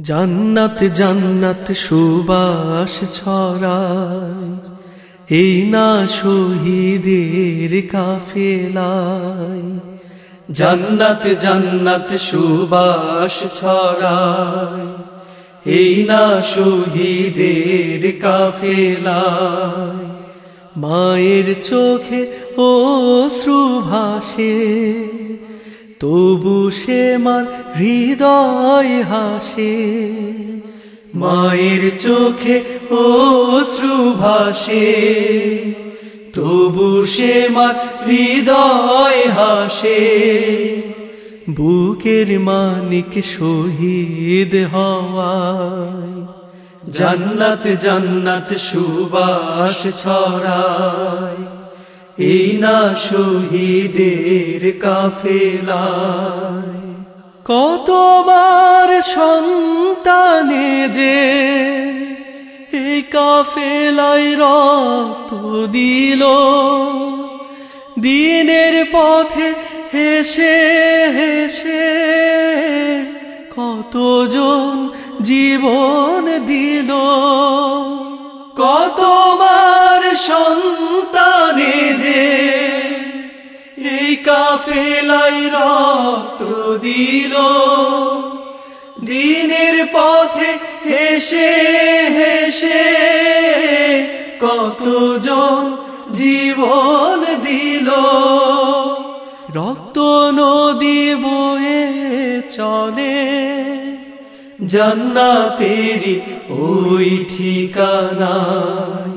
জান্নাত জান্নাত সুবাস ছড়ায়। এই না শহীদের কাফেলায়। জান্নাত জান্নাত সুবাস ছড়ায়। এই না শহীদের কাফেলায়। মায়ের চোখে ও শ্রুভাসে তবু সে মার হৃদয় হাসে, মায়ের চোখে ও শ্রুভাসে তবু সে মার হৃদয় হাসে, বুকের মানিক শহীদ হওয়ায়। জান্নাত জান্নাত সুবাস ছড়ায়। এই না শহীদের কাফেলায়। কতবার সন্তানে যে এই কাফেলায় রক্ত দিল। দিনের পথে হেসে হেসে কতজন জীবন দিল। কতবার সন্তানে কাফেলাই রক্ত দিল। দিনের পথে হেসে হেসে কতজন জীবন দিল। রক্ত নদী বয়ে চলে জান্নাতেরি ওই ঠিকানায়।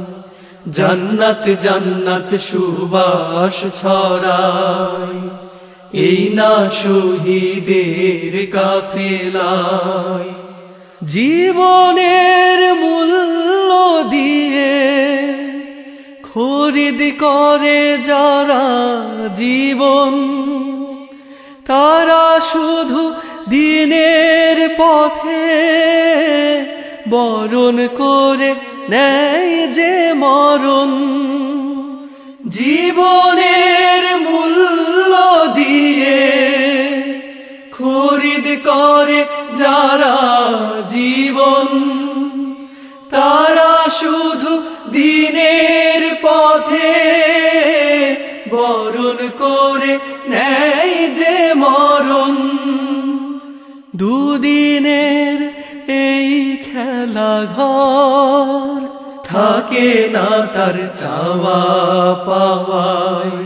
জান্নাত জান্নাত সুবাস ছড়ায়। এই না শহীদের কাফেলায়। জীবনের মূল্য দিয়ে খরিদ করে যারা জীবন, তারা শুধু দিনের পথে বরণ করে নেয় যে মরণ। জীবনের মূল্য দিয়ে খরিদ করে যারা জীবন, তারা শুধু দিনের পথে বরণ করে নেয় যে মরণ। দুদিনের এই খেলা ঘর থাকে না তার চাওয়া পাওয়াই।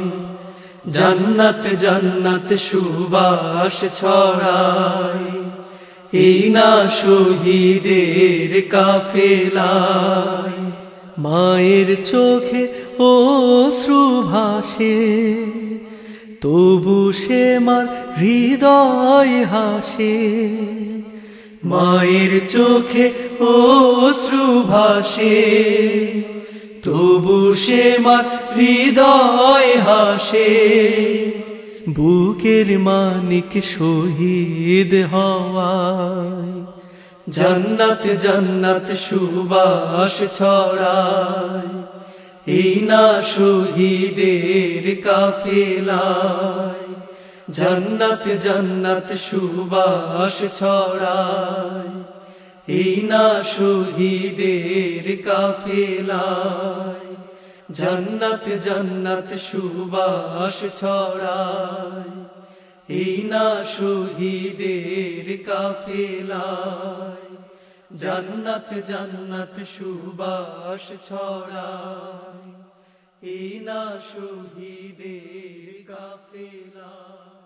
জান্নাত জান্নাত সুবাস ছড়ায় এই না শহীদের কাফেলায়। মায়ের চোখে ও শ্রুভাসে তবু সে মার হৃদয় হাসে। মায়ের চোখে ও শ্রুভাসে, তবু সে মার হৃদয় হাসে। বুকের মানিক শহীদ হওয়ায়, জান্নাত জান্নাত সুবাস ছড়ায়। এই না শহীদের কাফেলায় জান্নাত জান্নাত সুবাস ছড়ায়। এই না শহীদের কাফেলায়। জান্নাত জান্নাত সুবাস ছড়ায়। এই না শহীদের কাফেলায়। জান্নাত জান্নাত সুবাস ছড়ায়। এই না শহীদের কাফেলায়।